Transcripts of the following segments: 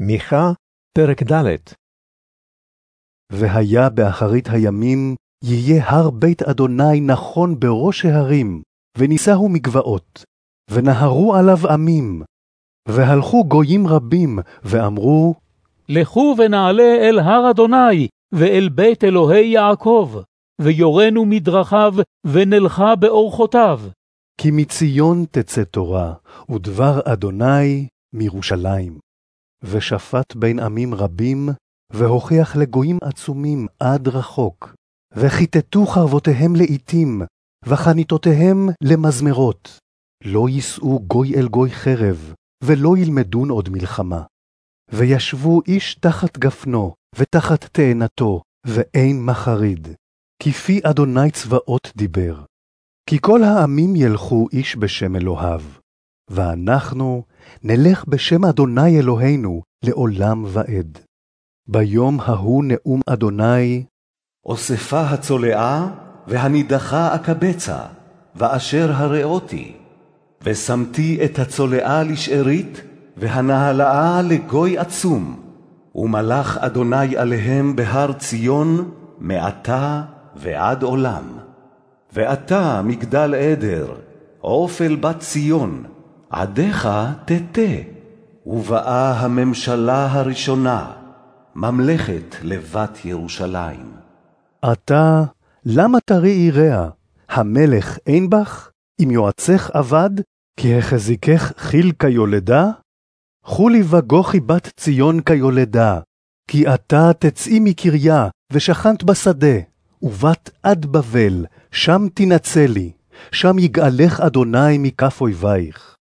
מיכה, פרק ד' והיה באחרית הימים, יהיה הר בית אדוני נכון בראש ההרים, ונישאו מגבעות, ונהרו עליו עמים. והלכו גויים רבים, ואמרו, לכו ונעלה אל הר אדוני, ואל בית אלוהי יעקב, ויורנו מדרכיו, ונלכה באורחותיו. כי מציון תצא תורה, ודבר אדוני מירושלים. ושפט בין עמים רבים, והוכיח לגויים עצומים עד רחוק. וכיתתו חרבותיהם לאיתים, וחניתותיהם למזמרות. לא יישאו גוי אל גוי חרב, ולא ילמדון עוד מלחמה. וישבו איש תחת גפנו, ותחת תאנתו, ואין מחריד. כי פי אדוני צבאות דיבר. כי כל העמים ילכו איש בשם אלוהיו, ואנחנו נלך בשם אדוני אלוהינו לעולם ועד. ביום ההוא נאום אדוני, אוספה הצולעה, והנידחה אקבצה, ואשר הרעותי. ושמתי את הצולעה לשארית, והנהלאה לגוי עצום, ומלך אדוני עליהם בהר ציון, מעתה ועד עולם. ואתה, מגדל עדר, עופל בת ציון, עדיך תתה, ובאה הממשלה הראשונה, ממלכת לבת ירושלים. עתה, למה תראי רע? המלך אין בך? אם יועצך אבד? כי החזיקך חיל כיולדה? חולי וגוחי בת ציון כיולדה, כי עתה תצאי מקריה, ושכנת בשדה, ובאת עד בבל, שם תנצלי, שם יגאלך אדוני מכף אויבייך.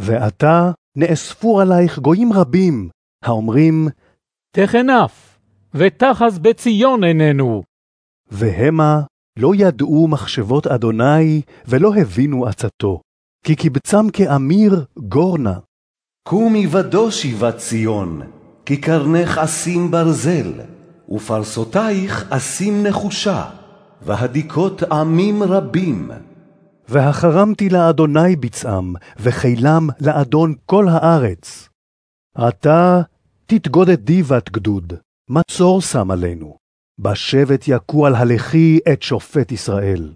ועתה נאספו עלייך גויים רבים, האומרים, תחנף, ותחז בציון עינינו. והמה לא ידעו מחשבות אדוני, ולא הבינו עצתו, כי קיבצם כאמיר גורנה. קומי ודושי בת ציון, כי קרנך אשים ברזל, ופרסותייך אשים נחושה, והדיקות עמים רבים. והחרמתי לאדוני ביצעם, וחילם לאדון כל הארץ. עתה תתגודדי בת גדוד, מצור שם עלינו. בשבט יכו על הלכי את שופט ישראל.